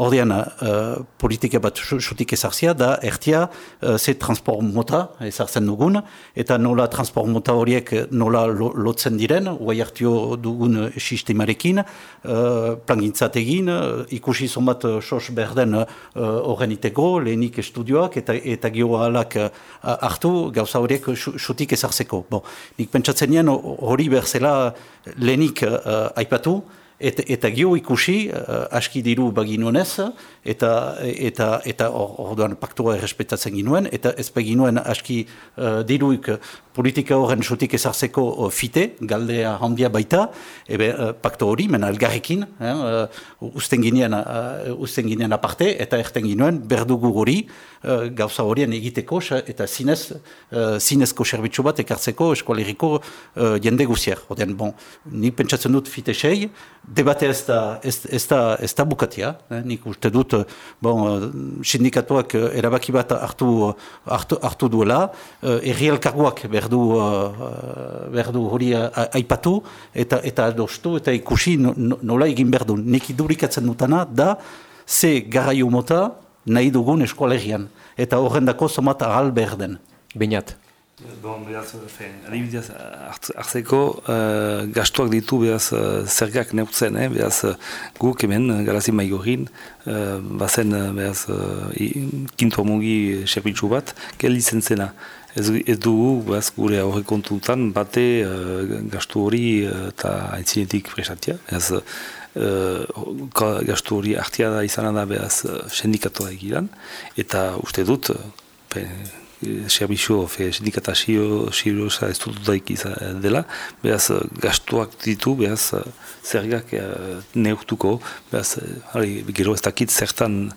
Ordean, uh, politika bat xutik ezartzia da, ertia, uh, ze transport mota ezartzen dugun, eta nola transport mota horiek nola lotzen diren, guai hartio dugun sistemarekin, uh, plangintzat egin, uh, ikusi zonbat sos berden horren uh, iteko, lehenik estudioak, eta, eta geoalak uh, hartu gauza horiek xutik ezartzeko. Bon, nik pentsatzen nien hori berzela lehenik uh, aipatu, eta, eta gio ikusi uh, aski diru baginonez eta eta eta orduan paktua errespetatzen ginuen eta ez ginuen aski uh, diruik politika horren sotik ezartzeko uh, fite galdea handia baita ebe uh, pakto hori mena elgarrekin eh, uh, usten ginean uh, usten ginean aparte eta erten ginuen berdugu hori uh, gauza horien egiteko eta zinez uh, zinezko serbitzu bat ekartzeko eskualeriko uh, jende guzier ordean bon ni pentsatzen dut fite sei debate ez da, ez, ez da, ez da bukatia, eh? nik uste dut, bon, sindikatuak eh, erabaki bat hartu, hartu, hartu duela, erri elkarguak berdu, berdu hori aipatu, eta eta adostu, eta ikusi nola egin berdu. Nik idurikatzen dutana da, ze garraio mota nahi dugun eskualerian, eta horrendako somat ahal berden. Bainat. Bon, behaz, adibidez, hartzeko uh, gastuak ditu behaz uh, zergak neurtzen, eh? behaz uh, guk hemen, garazi maigorin, uh, bazen behaz uh, kintu amungi serbitzu bat, gelditzen zena. Ez, ez dugu, behaz, gure aurre kontutan, bate uh, gastu hori eta uh, aintzinetik presatia. Behaz, uh, gastu hori hartia da izan da behaz uh, sendikatoa egiran, eta uste dut, uh, serbizio fe sindikata siriosa ez dut daik dela, behaz gastuak ditu, behaz zergak neurtuko, behaz gero ez dakit zertan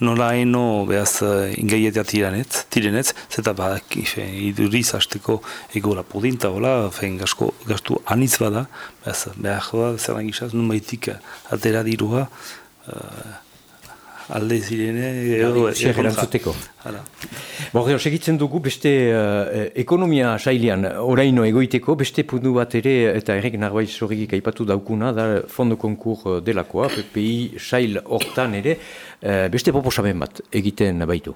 nola haino behaz ingaieta tirenetz, tirenetz, zeta badak iduriz hasteko egora podinta, hola, fein gasko, gastu anitz bada, behaz, behar joa, zer baitik atera dirua, alde zirene, edo, erantzuteko. Bo, segitzen dugu beste uh, ekonomia sailean oraino egoiteko, beste puntu bat ere, eta errek narbait zorrikik aipatu daukuna, da fondo konkur delakoa, PPI sail hortan ere, uh, beste proposamen bat egiten baitu.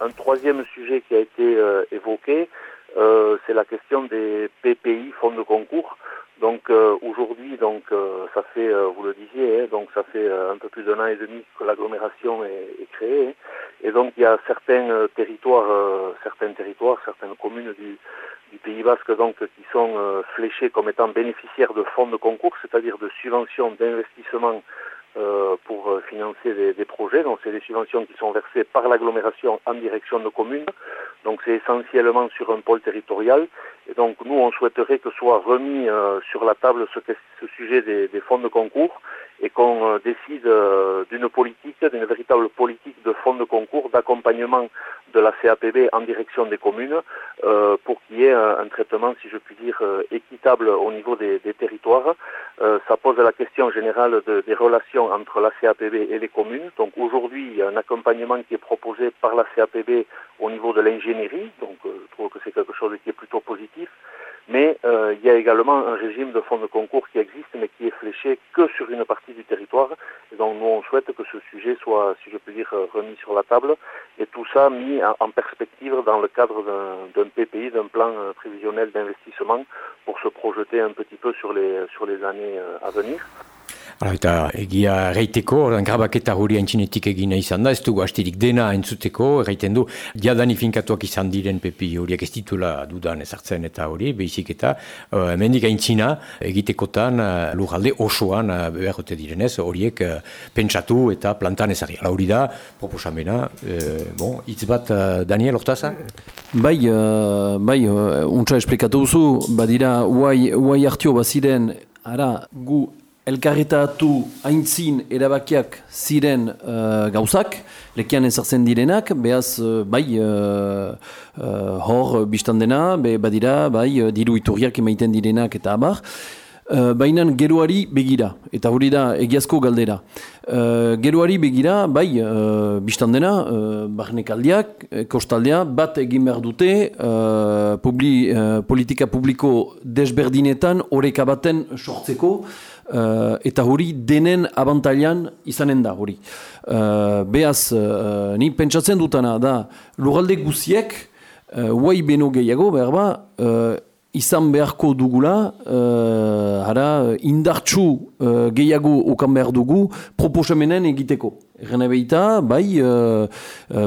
Un troisième sujet qui a été euh, évoqué, euh, c'est la question des PPI, fonds de concours. Donc euh, aujourd'hui, donc euh, ça fait, euh, vous le disiez, hein, donc ça fait un peu plus d'un an et demi que l'agglomération est, est, créée, hein. et donc il y a certains territoires, certains territoires, certaines communes du, du Pays Basque donc qui sont fléchés comme étant bénéficiaires de fonds de concours, c'est-à-dire de subventions d'investissement euh, pour euh, financer des, des projets. Donc c'est des subventions qui sont versées par l'agglomération en direction de communes. Donc c'est essentiellement sur un pôle territorial. Et donc nous on souhaiterait que soit remis euh, sur la table ce, ce sujet des, des, fonds de concours et qu'on euh, décide euh, d'une politique, d'une véritable politique de fonds de concours, d'accompagnement de la CAPB en direction des communes euh, pour qu'il y ait un, traitement, si je puis dire, équitable au niveau des, des territoires. ça pose la question générale de, des relations entre la CAPB et les communes. Donc aujourd'hui, il y a un accompagnement qui est proposé par la CAPB au niveau de l'ingénierie. Donc je trouve que c'est quelque chose qui est plutôt positif. Mais euh, il y a également un régime de fonds de concours qui existe, mais qui est fléché que sur une partie du territoire. Et donc nous, on souhaite que ce sujet soit, si je peux dire, remis sur la table, et tout ça mis en perspective dans le cadre d'un PPI, d'un plan euh, prévisionnel d'investissement, pour se projeter un petit peu sur les, sur les années euh, à venir. Eta egia erraiteko, grabaketa hori haintzinetik egina izan da, ez dugu hastirik dena entzuteko, erraiten du, diadani finkatuak izan diren pepi horiek ez ditula dudan ezartzen eta hori, behizik eta uh, mendik aintzina egitekotan uh, lujalde osoan uh, beharrote direnez, horiek uh, pentsatu eta plantan ezari. Hala hori da, proposamena, uh, bon, hitz bat uh, Daniel, ortaza? Bai, uh, bai, uh, untsa esplikatu duzu, badira, uai, uai hartio baziren, ara, gu elkarretatu haintzin erabakiak ziren uh, gauzak, lekian ezartzen direnak, behaz, uh, bai, uh, uh, hor biztan dena, be, badira, bai, diru iturriak emaiten direnak eta abar, uh, baina geroari begira, eta hori da egiazko galdera. Uh, geroari begira, bai, uh, biztan dena, uh, barnekaldiak, kostaldea, bat egin behar dute uh, publi, uh, politika publiko desberdinetan horreka baten sortzeko, uh, eta hori denen abantailan izanen da hori. Uh, beaz, uh, ni pentsatzen dutana da, lugalde guziek, uh, uai beno gehiago, behar ba, uh, izan beharko dugula, uh, ara, indartxu uh, gehiago okan behar dugu, proposamenen egiteko. Erren ebeita, bai, uh,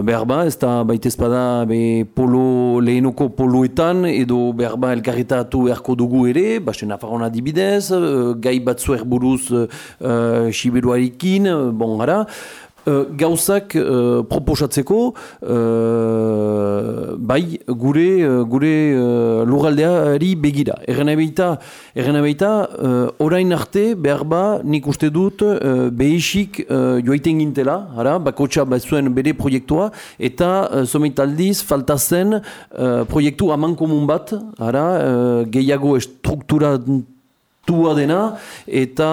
behar ba, ez da baita ezpada be, polo, lehenoko poloetan, edo behar ba elkarretatu beharko dugu ere, basen afarona dibidez, uh, gai batzuer buruz uh, siberuarikin, bon, ara, Uh, gauzak uh, proposatzeko uh, bai gure uh, gure uh, lugaldeari begira. Erren ebeita, erren ebeita orain arte behar ba nik uste dut uh, behisik uh, joaiten gintela, ara, bakotxa zuen bere proiektua, eta uh, someitaldiz falta zen uh, proiektu aman komun bat, ara, uh, gehiago estruktura tua dena eta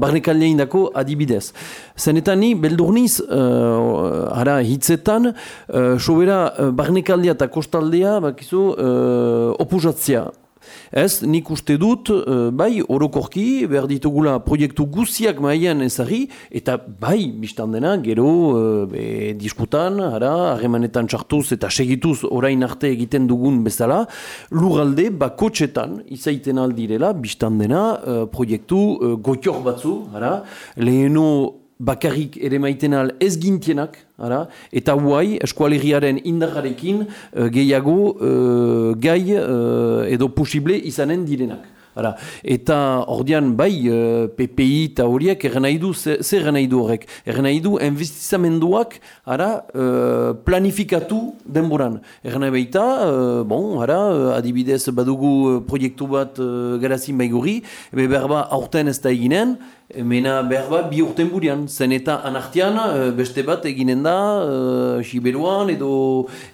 barnekaldea indako adibidez. Zenetan ni, beldurniz, uh, ara hitzetan, uh, sobera uh, barnekaldea eta kostaldea, bakizu, uh, opuzatzea. Ez, nik uste dut, uh, bai, orokorki, behar ditugula proiektu guziak maian ezari, eta bai, biztan dena, gero, uh, be, diskutan, ara, harremanetan txartuz eta segituz orain arte egiten dugun bezala, lugalde, bakotxetan, izaiten aldirela, biztan dena, uh, proiektu gotior batzu, ara, leheno, bakarrik ere maiten al ez gintienak, ara, eta huai eskualegiaren indarrarekin uh, gehiago uh, gai uh, edo posible izanen direnak. Ara, eta ordean bai uh, PPI eta horiek nahi du, zer erren nahi du horrek? Nahi du investizamenduak ara, uh, planifikatu denboran. Nahi baita, uh, bon, ara, adibidez badugu proiektu bat uh, garazin baiguri, ebe berba aurten ez da eginen, Mena behar bat bi urten burian, zen eta anartian eh, beste bat eginen da, uh, Siberuan edo,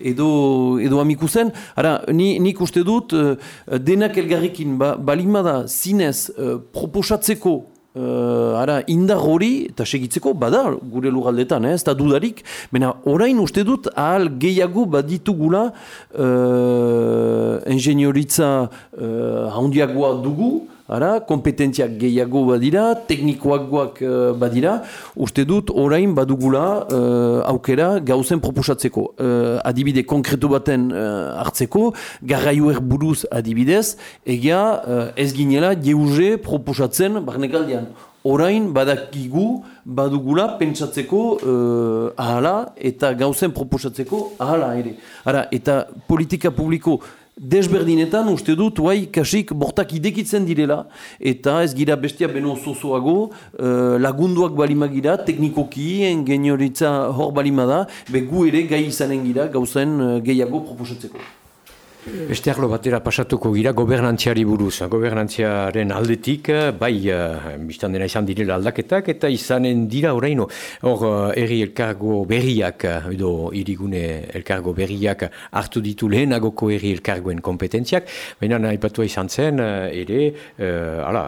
edo, edo amiku zen. Ara, ni, nik uste dut, uh, denak elgarrikin ba, balima da zinez uh, proposatzeko uh, ara, indar hori eta segitzeko, bada gure lugaldetan, eh, ez da dudarik. Mena, orain uste dut, ahal gehiago baditugula uh, engenioritza uh, handiagoa dugu, Ara, kompetentziak gehiago badira, teknikoak guak uh, badira, uste dut orain badugula uh, aukera gauzen proposatzeko. Uh, adibide konkretu baten uh, hartzeko, garraioer buruz adibidez, egia uh, ez ginela jeuze proposatzen barnekaldian. Orain badakigu badugula pentsatzeko uh, ahala eta gauzen proposatzeko ahala ere. Ara, eta politika publiko desberdinetan uste dut guai kasik bortak idekitzen direla eta ez gira bestia beno zozoago uh, lagunduak balimagira teknikoki engenioritza hor balimada begu ere gai izanen gira gauzen uh, gehiago proposatzeko. Beste arlo batera pasatuko gira gobernantziari buruz. Gobernantziaren aldetik, bai, uh, biztan dena izan direla aldaketak, eta izanen dira oraino, hor, uh, erri elkargo berriak, edo irigune elkargo berriak hartu ditu lehenagoko erri elkargoen kompetentziak, baina nahi patua izan zen, ere, uh, ala,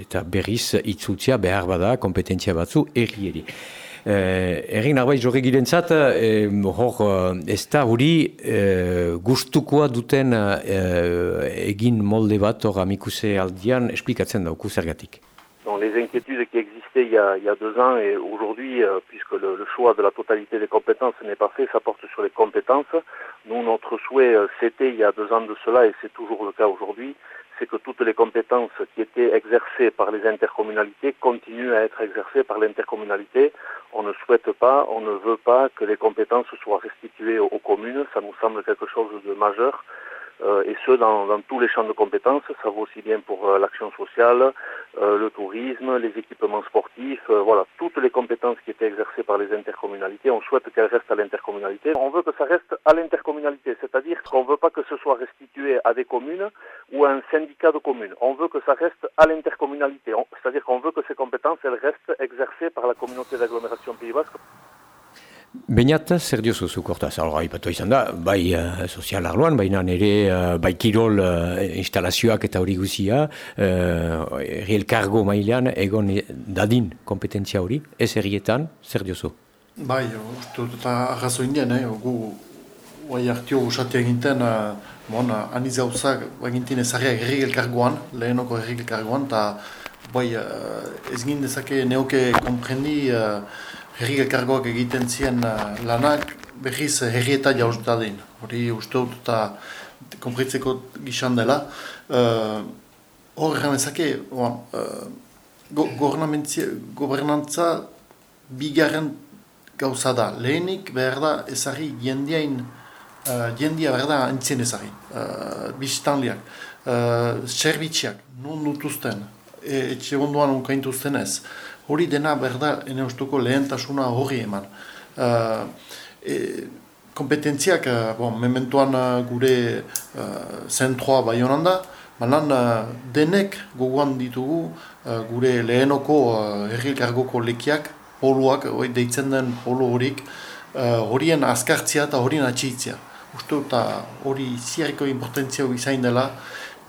eta berriz itzutzia behar bada kompetentzia batzu erri Errik narbait jorri eh, hor eh, ez da eh, gustukoa duten eh, egin molde bat les inquiétudes qui existaient il y a, deux ans et aujourd'hui, euh, puisque le, le, choix de la totalité des compétences n'est pas fait, ça porte sur les compétences. Nous, notre souhait, euh, c'était il y a deux ans de cela et c'est toujours le cas aujourd'hui, c'est que toutes les compétences qui étaient exercées par les intercommunalités continuent à être exercées par l'intercommunalité. On ne souhaite pas, on ne veut pas que les compétences soient restituées aux communes. Ça nous semble quelque chose de majeur. Euh, et ce dans, dans, tous les champs de compétences. Ça vaut aussi bien pour euh, l'action sociale, euh, le tourisme, les équipements sportifs, voilà, toutes les compétences qui étaient exercées par les intercommunalités, on souhaite qu'elles restent à l'intercommunalité. On veut que ça reste à l'intercommunalité, c'est-à-dire qu'on ne veut pas que ce soit restitué à des communes ou à un syndicat de communes. On veut que ça reste à l'intercommunalité, c'est-à-dire qu'on veut que ces compétences, elles restent exercées par la communauté d'agglomération Pays Basque. Beinat, zer diozu zukortaz? Alga, ipatu izan da, bai uh, sozial arloan, baina nire uh, bai kirol uh, instalazioak eta hori guzia, uh, erri elkargo mailean egon dadin kompetentzia hori, ez errietan, zer diozu? Bai, uste dut eta arrazo indien, eh? gu guai hartio usatia eginten, uh, bon, aniz gauzak egintin ezarriak erri elkargoan, lehenoko erri elkargoan, eta bai, uh, ez gindezake neoke komprendi uh, herri elkargoak egiten zien uh, lanak berriz herri eta jauzta den. Hori uste dut eta konpritzeko gizan dela. Uh, hor egan ezake, uh, go, gobernantza bigarren gauza da. Lehenik behar da ezari jendiain, uh, jendia behar da entzien ezari. Uh, Biztanliak, uh, zerbitziak, nun dutuzten, e, etxe onduan unkaintuzten ez hori dena berda ene ustuko lehentasuna hori eman. Uh, e, kompetentziak, uh, bon, mementuan uh, gure uh, zentroa bai honan da, banan uh, denek goguan ditugu uh, gure lehenoko uh, herrilkargoko lekiak, poluak, oi, deitzen den polo horik, uh, horien azkartzia eta horien atxitzia. Uste eta hori ziarriko importantzia izain dela,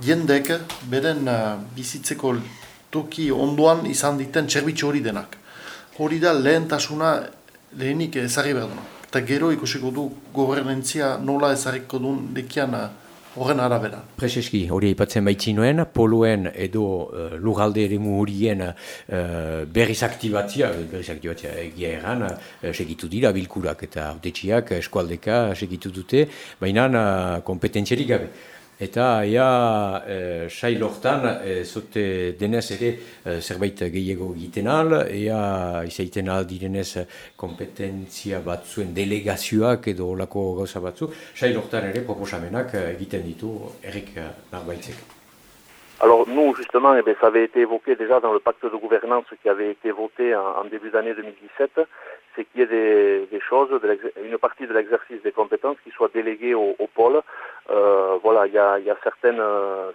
jendek beren uh, bizitzeko toki onduan izan diten txerbitxo hori denak. Hori da lehentasuna lehenik ezagri behar duna. Eta gero ikusiko du gobernentzia nola ezagiko duen lekian eh, horren arabera. Prezeski, hori aipatzen baitzinoen, poluen edo uh, lugalde ere horien uh, berriz aktibatzia, berriz aktibatzia egia erran, uh, segitu dira bilkurak eta autetxiak eskualdeka segitu dute, baina uh, kompetentziarik gabe. Eta ja, e, sail hortan, e, zote denez ere e, zerbait gehiago egiten al, ea izaiten al direnez kompetentzia batzuen delegazioak edo olako gauza batzu, sail hortan ere proposamenak egiten ditu errik narbaitzek. Alors nous, justement, eh bien, ça avait été évoqué déjà dans le pacte de gouvernance qui avait été voté en, début d'année 2017, c'est qu'il y ait des, choses, une partie de l'exercice des compétences qui soit déléguée au, pôle. Euh, voilà, il y a, certaines,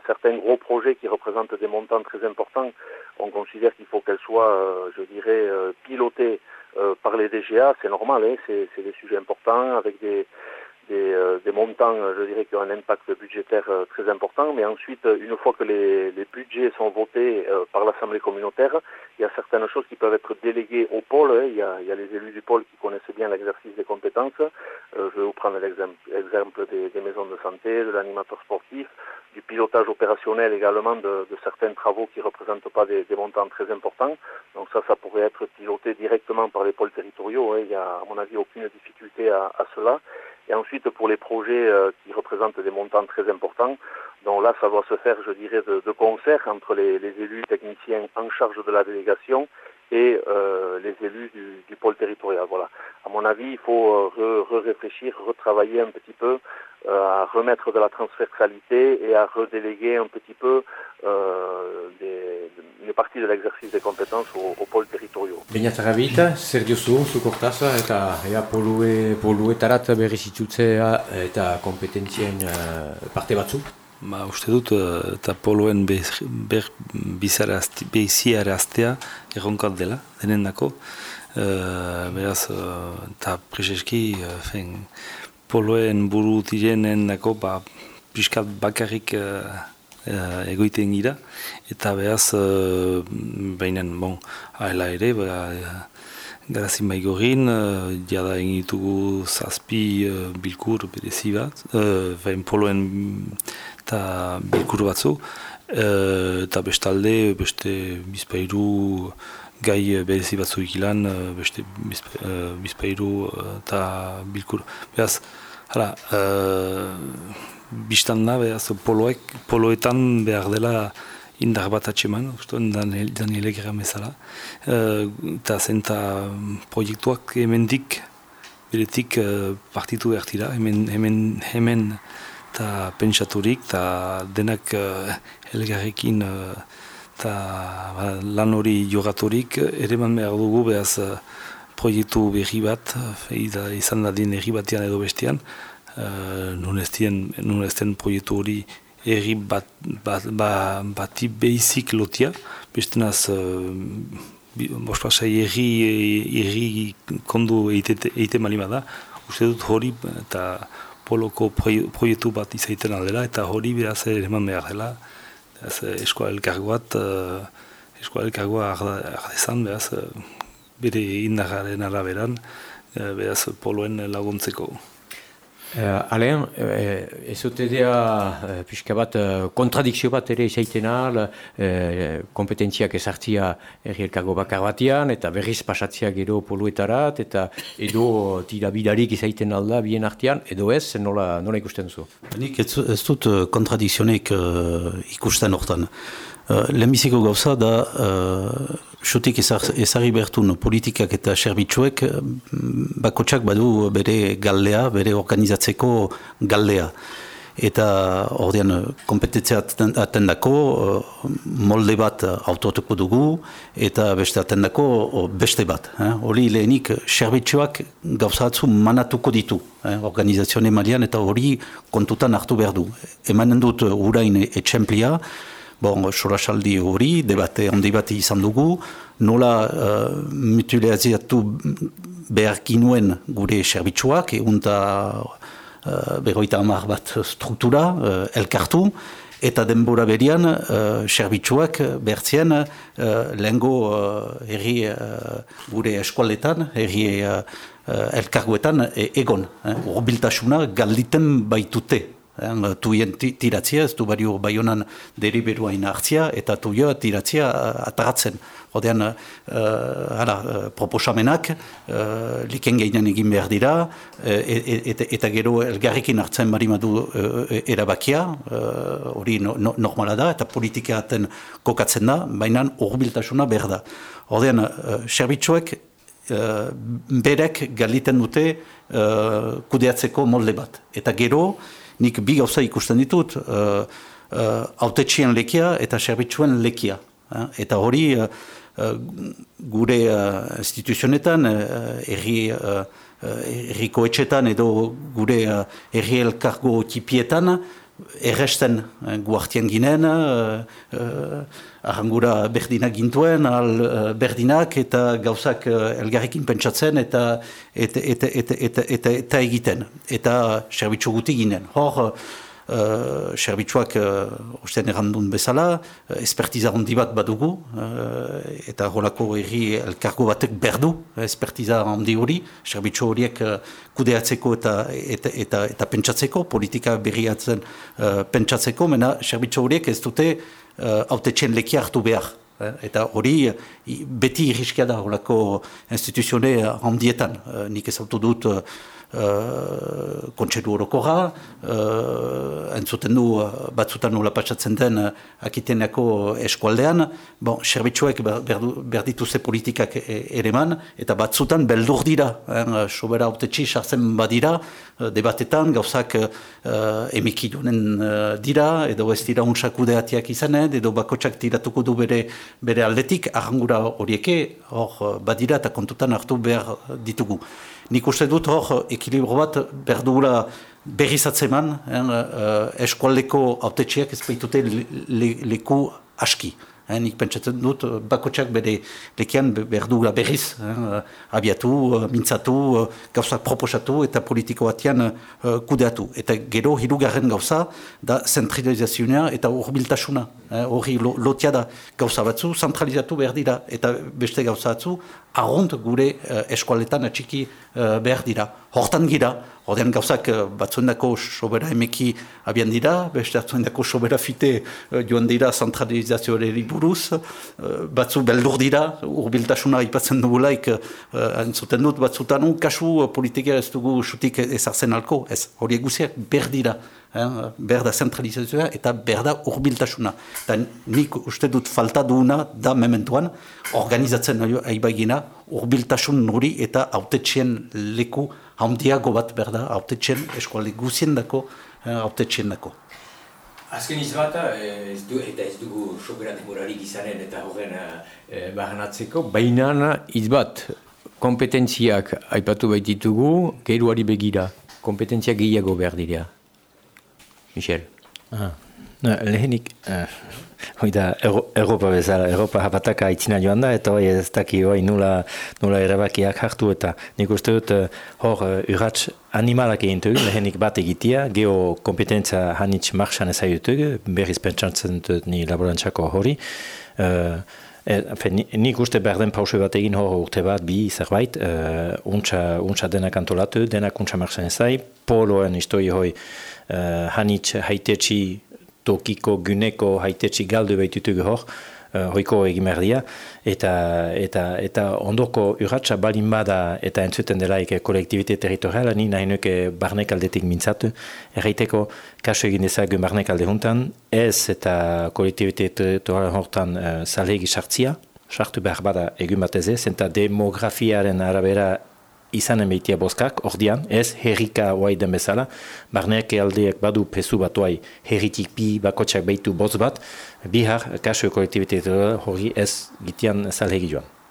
certains gros projets qui représentent des montants très importants. On considère qu'il faut qu'elles soient, euh, je dirais, euh, pilotées par les DGA. C'est normal, hein, c'est des sujets importants avec des euh, des, montants, euh, je dirais, qui ont un impact budgétaire euh, très important. Mais ensuite, une fois que les, budgets sont votés par l'Assemblée communautaire, il y a certaines choses qui peuvent être déléguées au pôle. Hein. Il, y a, les élus du pôle qui connaissent bien l'exercice des compétences. je vais vous prendre l'exemple des, maisons de santé, de l'animateur sportif, du pilotage opérationnel également de, certains travaux qui ne représentent pas des, montants très importants. Donc ça, ça pourrait être piloté directement par les pôles territoriaux. Hein. Il n'y a, à mon avis, aucune difficulté à cela. Et ensuite, pour les projets euh, qui représentent des montants très importants, donc là, ça doit se faire, je dirais, de, concert entre les, élus techniciens en charge de la délégation et euh, les élus du, pôle territorial. Voilà. À mon avis, il faut euh, réfléchir retravailler un petit peu à remettre de la transversalité et à redéléguer un petit peu des, une partie de l'exercice des compétences aux, aux pôles territoriaux. Ba, uste dut, eh, eta poluen ber behiziara aztea erronkat dela, denen dako. Uh, beraz, eta uh, prezeski, uh, poluen buru direnen dako, ba, piskat bakarrik uh, egoiten gira, eta behaz, uh, behinen, bon, haela ere, ba, garazin baigorin, uh, jada egitugu zazpi uh, bilkur berezi bat, uh, poloen eta bilkur batzu, uh, eta bestalde, beste bizpairu gai berezi batzu ikilan, beste bizpairu eta bilkur. Behaz, hala, uh, biztan da, behaz, poloek, poloetan behar dela indar bat atxeman, ustuen Danielek erramezala. Uh, eta zenta proiektuak hemendik, beretik uh, partitu behar dira, hemen, hemen, hemen eta pentsaturik, eta denak uh, elgarrekin eta ba, lan hori jogaturik, ere man behar dugu behaz proiektu berri bat, izan da din erri batean edo bestean, uh, nun ez proiektu hori erri bat, bat, bat, bati behizik lotia, beste naz, uh, erri, erri kondu eite malima da, uste dut hori eta poloko proiektu bat izaiten aldela, eta hori beraz eman behar dela, eskoa elkargoat, uh, eskoa elkargoa ardezan, beraz, bere indarraren araberan, beraz poloen laguntzeko. Uh, Alain, uh, ez dut edea uh, pixka bat uh, kontradikzio bat ere izaitena uh, kompetentziak ezartzia erri elkargo bakar batian eta berriz pasatzia gero poluetarat eta edo tira bidarik izaiten alda bien artean edo ez, nola, nola ikusten zu? Nik ez, ez dut kontradikzionek uh, ikusten hortan. Uh, Lehenbiziko gauza da, uh, sotik ezari bertun politikak eta serbitzuek, bakotsak badu bere galdea, bere organizatzeko galdea. Eta ordean kompetentzia atendako molde bat autotuko dugu eta beste atendako beste bat. Hori lehenik serbitzuak gauzatzu manatuko ditu eh, organizazioen emalian eta hori kontutan hartu behar du. Emanen dut urain etxemplia, Bon, sorasaldi hori, debate handi bat izan dugu, nola uh, mutualiziatu behar ginuen gure serbitzuak, egun eta uh, berroita amar bat struktura, uh, elkartu, eta denbora berian, uh, serbitzuak behartzien uh, lehengo uh, erri uh, gure eskualetan, erri uh, elkarguetan e egon. Eh, Urbiltasuna galditen baitute tuien tiratzia, ez du bario baionan deriberuain hartzia, eta tuio tiratzia ataratzen. Odean, uh, uh, proposamenak, uh, liken gehinen egin behar dira, eta, eta gero elgarrikin hartzen marimadu uh, erabakia, hori uh, no, normala da, eta politikaten kokatzen da, baina urbiltasuna behar da. Odean, uh, serbitzuek, uh, berek galiten dute uh, kudeatzeko molde bat. Eta gero, nik bi gauza ikusten ditut, uh, autetxien lekia eta serbitzuen lekia. Eta hori gure instituzionetan, erri, erriko etxetan edo gure erri elkargo tipietan, erresten eh, guartien ginen, uh, uh, arrangura berdinak gintuen, al uh, berdinak eta gauzak uh, elgarrekin pentsatzen eta eta, eta, eta, eta, eta, eta egiten. Eta serbitzu guti ginen. Hor, uh, serbitzuak uh, osten errandun bezala, uh, espertiza handi bat badugu, uh, eta holako erri elkargo batek berdu, espertiza handi hori, serbitzu horiek uh, kudeatzeko eta, eta, eta, eta pentsatzeko, politika berriatzen uh, pentsatzeko, mena serbitzu horiek ez dute uh, autetxen lekia hartu behar. Eta hori beti irriskia da holako instituzione handietan. Nik ez autu dut uh, kontsedu orokorra, uh, entzuten du batzutan nola patsatzen den uh, eskualdean, bon, serbitxuek berditu ze politikak e, ere man, eta batzutan beldur dira, eh, sobera autetxi sartzen badira, debatetan gauzak uh, emikidunen uh, dira, edo ez dira unsakudeatiak izanen, edo bakotsak tiratuko du bere, bere aldetik, arrangura horieke, hor badira eta kontutan hartu behar ditugu. Nik uste dut hor ekilibro bat berdugula berrizatzeman, eh, eskualdeko autetxeak ez baitute leku aski. Eh, nik pentsatzen dut, eh, bakotxak bere lekian behar dugula berriz, eh, abiatu, eh, mintzatu, gauza proposatu eta politiko batian eh, kudeatu. Eta gero hirugarren gauza da zentralizazioa eta urbiltasuna. Hori eh, lotia da gauza batzu, zentralizatu behar dira eta beste gauza batzu, arront gure uh, eskualetan atxiki uh, behar dira. Hortan gira, ordean gauzak uh, batzuendako sobera emeki abian dira, beste batzuendako sobera fite uh, joan dira zentralizazioari buruz, uh, batzu beldur dira, urbiltasuna ipatzen dugulaik, entzuten dut batzutan, kasu politika ez dugu sutik ezartzen alko, ez, hori eguziak berdira berda zentralizazioa eta berda urbiltasuna. Eta nik uste dut falta duuna da mementuan organizatzen aibagina urbiltasun nuri eta autetxien leku handiago bat berda autetxien eskualde guzien dako autetxien dako. Azken izbat, ez du, eta ez dugu sobera demorarik izanen eta horren e, bahanatzeko, baina izbat kompetentziak aipatu baititugu, geruari begira, kompetentziak gehiago behar dira. Michel. Ah. Lehenik, uh, da, Europa bezala, Europa hapataka itzina joan da, eta hoi ez daki hoi nula, nula erabakiak hartu, eta nik uste dut uh, hor uh, urratx animalak egin tugu, lehenik bat egitea, geo kompetentza hanitz marxan ez tugu, berriz pentsantzen dut ni laborantzako hori. Uh, E, nik uste behar den pausu bat egin hor urte bat, bi zerbait, uh, untsa, untsa denak antolatu, denak untsa marxan ezai, poloen istoi hoi, uh, hanitz haitetsi tokiko guneko haitetsi galdu behitutugu hor, uh, hoiko egimerdia, eta, eta, eta ondoko urratxa balin bada eta entzuten delaik kolektibite territoriala, ni nahi nuke barnek aldetik mintzatu, erraiteko kaso egin dezagun barnek alde juntan, ez eta kolektibite territoriala hortan uh, sartzia, sartu behar bada egun batez ez, eta demografiaren arabera izanen behitia bozkak, ordian, ez herrika oai den bezala, barneak aldeak badu pesu bat oai herritik bi bakotxak behitu boz bat, bihar kaso kolektibitetu hori ez gitian zalhegi joan.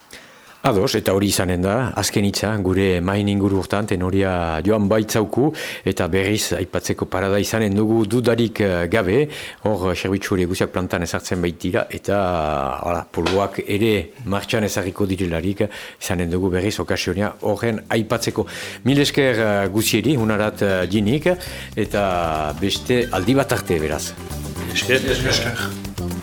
Ados, eta hori izanen da, azken itza, gure main inguru urtan, tenoria joan baitzauku, eta berriz aipatzeko parada izanen dugu dudarik eh, gabe, hor serbitzu hori guziak plantan ezartzen baitira, eta hala, poluak ere martxan ezarriko direlarik, izanen dugu berriz okasionia horren aipatzeko. Mil esker eh, guzieri, unarat dinik, eh, eta beste aldi bat arte beraz. Esker, esker. esker.